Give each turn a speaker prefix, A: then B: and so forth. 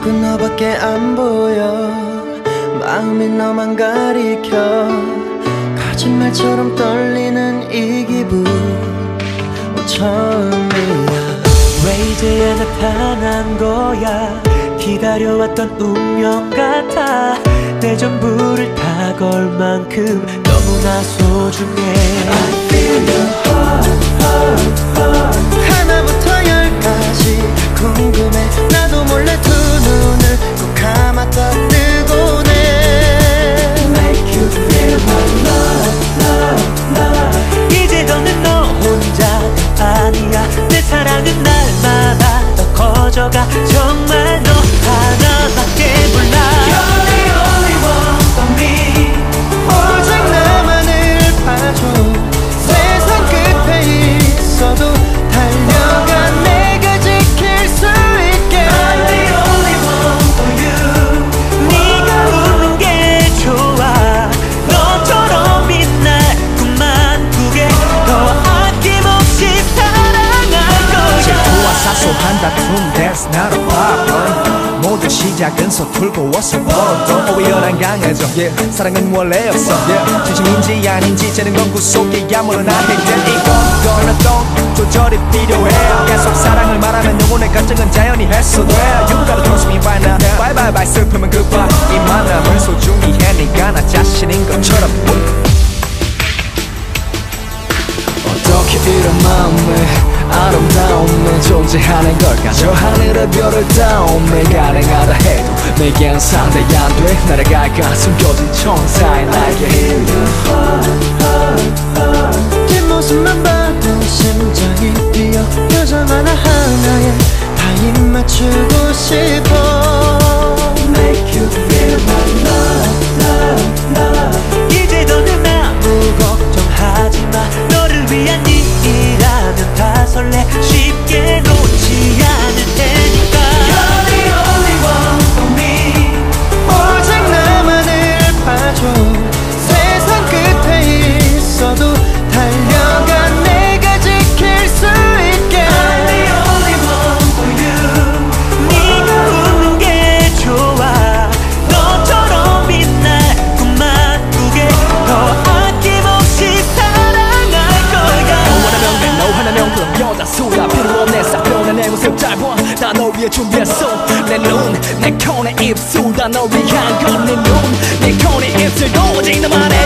A: 자꾸 너밖에 안 보여. 마음이 너만 가리켜. 거짓말처럼 떨리는 이 기분. 뭐 처음이야.
B: 왜 이제야 나타난 거야. 기다려왔던 운명 같아. 내 전부를 다 걸 만큼 너무나 소중해. I feel your heart,
A: heart, heart. 하나부터 열까지 궁금해. 나도 몰래
C: a problem 모든 시작은 서툴고워서 벌어도 오열한 강해져. yeah. 사랑은 원래 없어. yeah. 진심인지 아닌지 재는 건 구속이야 물론 안될 이건 거나 또 조절이 필요해. 계속 사랑을 말하면 영혼의 감정은 자연히 해소돼. You gotta trust me by now Bye bye bye 슬픔은 goodbye 이 만남을 소중히 해. 네가 나 자신인 것처럼
D: 존재하는 걸까 저 하늘의 별을 닿음에 가능하다 해도 내겐 상대이 안돼. 날아갈까 숨겨진 천사의 날개
B: 수가
D: 필요 없네 싹변한 내 모습 짧아 나 너 위해 준비했어. 내눈내 내 콘의 입술 다 너 위한 건내눈내 콘의 입술 도저히 너만의